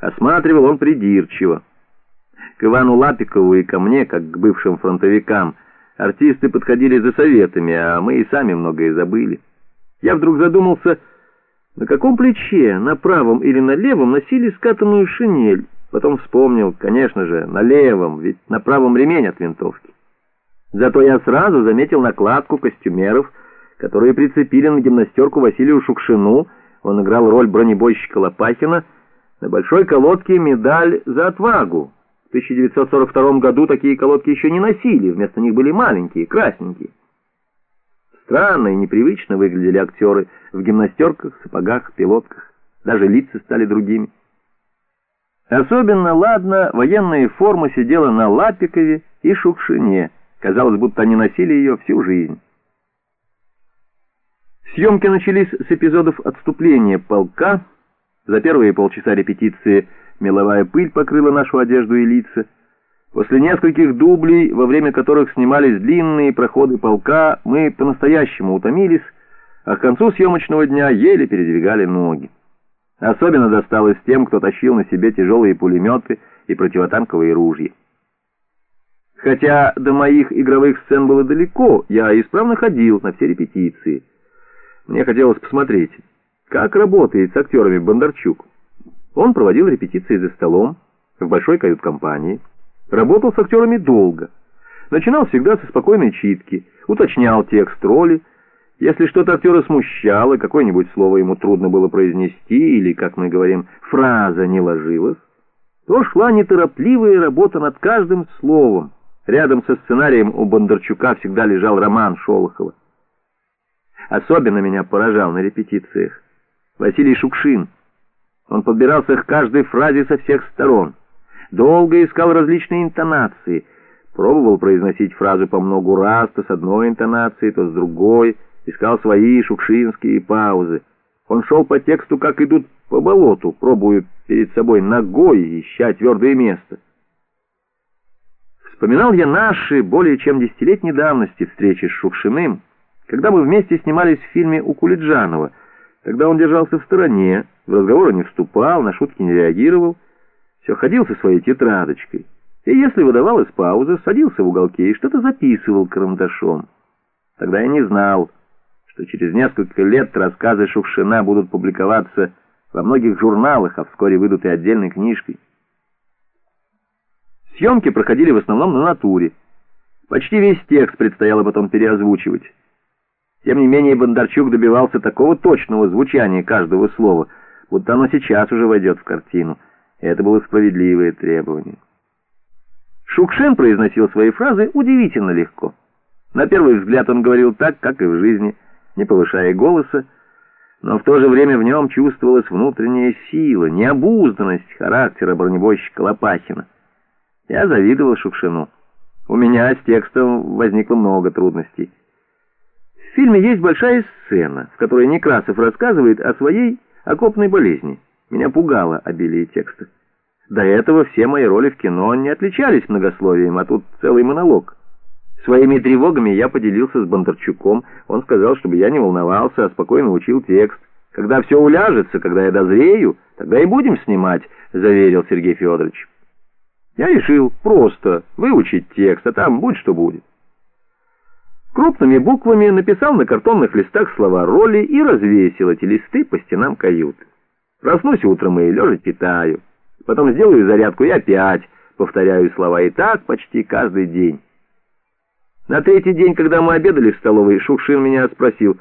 Осматривал он придирчиво. К Ивану Лапикову и ко мне, как к бывшим фронтовикам, артисты подходили за советами, а мы и сами многое забыли. Я вдруг задумался, на каком плече, на правом или на левом, носили скатанную шинель. Потом вспомнил, конечно же, на левом, ведь на правом ремень от винтовки. Зато я сразу заметил накладку костюмеров, которые прицепили на гимнастерку Василию Шукшину, он играл роль бронебойщика Лопахина, на большой колодке медаль за отвагу. В 1942 году такие колодки еще не носили, вместо них были маленькие, красненькие. Странно и непривычно выглядели актеры в гимнастерках, сапогах, пилотках. Даже лица стали другими. Особенно ладно военная форма сидела на Лапикове и Шукшине. Казалось, будто они носили ее всю жизнь. Съемки начались с эпизодов отступления полка. За первые полчаса репетиции меловая пыль покрыла нашу одежду и лица. После нескольких дублей, во время которых снимались длинные проходы полка, мы по-настоящему утомились, а к концу съемочного дня еле передвигали ноги. Особенно досталось тем, кто тащил на себе тяжелые пулеметы и противотанковые ружья. Хотя до моих игровых сцен было далеко, я исправно ходил на все репетиции. Мне хотелось посмотреть, как работает с актерами Бондарчук. Он проводил репетиции за столом, в большой кают-компании. Работал с актерами долго. Начинал всегда со спокойной читки, уточнял текст роли. Если что-то актера смущало, какое-нибудь слово ему трудно было произнести, или, как мы говорим, фраза не ложилась, то шла неторопливая работа над каждым словом. Рядом со сценарием у Бондарчука всегда лежал роман Шолохова. Особенно меня поражал на репетициях Василий Шукшин. Он подбирался к каждой фразе со всех сторон. Долго искал различные интонации. Пробовал произносить фразу по многу раз, то с одной интонацией, то с другой. Искал свои шукшинские паузы. Он шел по тексту, как идут по болоту, пробуя перед собой ногой, ища твердое место. Вспоминал я наши более чем десятилетней давности встречи с Шукшиным, когда мы вместе снимались в фильме у Кулиджанова, тогда он держался в стороне, в разговоры не вступал, на шутки не реагировал, все ходил со своей тетрадочкой. И если выдавалась пауза, садился в уголке и что-то записывал карандашом. Тогда я не знал, что через несколько лет рассказы Шукшина будут публиковаться во многих журналах, а вскоре выйдут и отдельной книжкой. Съемки проходили в основном на натуре. Почти весь текст предстояло потом переозвучивать. Тем не менее Бондарчук добивался такого точного звучания каждого слова, будто оно сейчас уже войдет в картину. И это было справедливое требование. Шукшин произносил свои фразы удивительно легко. На первый взгляд он говорил так, как и в жизни, не повышая голоса, но в то же время в нем чувствовалась внутренняя сила, необузданность характера бронебойщика Лопахина. Я завидовал Шукшину. У меня с текстом возникло много трудностей. В фильме есть большая сцена, в которой Некрасов рассказывает о своей окопной болезни. Меня пугало обилие текста. До этого все мои роли в кино не отличались многословием, а тут целый монолог. Своими тревогами я поделился с Бондарчуком. Он сказал, чтобы я не волновался, а спокойно учил текст. «Когда все уляжется, когда я дозрею, тогда и будем снимать», — заверил Сергей Федорович. Я решил просто выучить текст, а там будь что будет. Крупными буквами написал на картонных листах слова роли и развесил эти листы по стенам каюты. Проснусь утром и лежа читаю. Потом сделаю зарядку и опять повторяю слова. И так почти каждый день. На третий день, когда мы обедали в столовой, Шукшин меня спросил,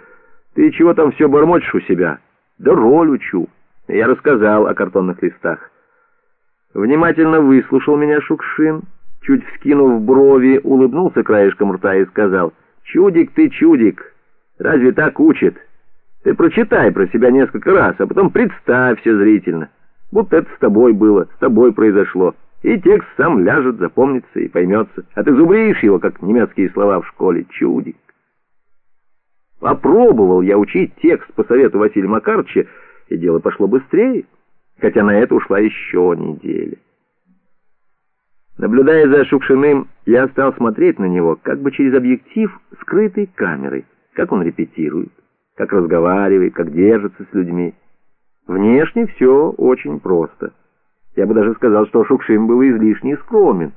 «Ты чего там все бормочешь у себя?» «Да роль учу». Я рассказал о картонных листах. Внимательно выслушал меня Шукшин, чуть вскинув брови, улыбнулся краешком рта и сказал, «Чудик ты, чудик, разве так учит? Ты прочитай про себя несколько раз, а потом представь все зрительно, будто это с тобой было, с тобой произошло, и текст сам ляжет, запомнится и поймется, а ты зубришь его, как немецкие слова в школе, чудик». Попробовал я учить текст по совету Василия Макаровича, и дело пошло быстрее, хотя на это ушла еще неделя. Наблюдая за Шукшиным, я стал смотреть на него как бы через объектив скрытой камерой, как он репетирует, как разговаривает, как держится с людьми. Внешне все очень просто. Я бы даже сказал, что Шукшин был излишне скромен.